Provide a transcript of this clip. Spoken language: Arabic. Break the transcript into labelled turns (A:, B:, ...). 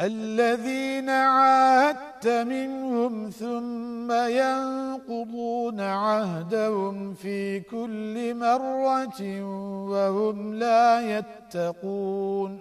A: الذين عاهدت منهم ثم ينقضون عهدهم في كل مرة وهم لا يتقون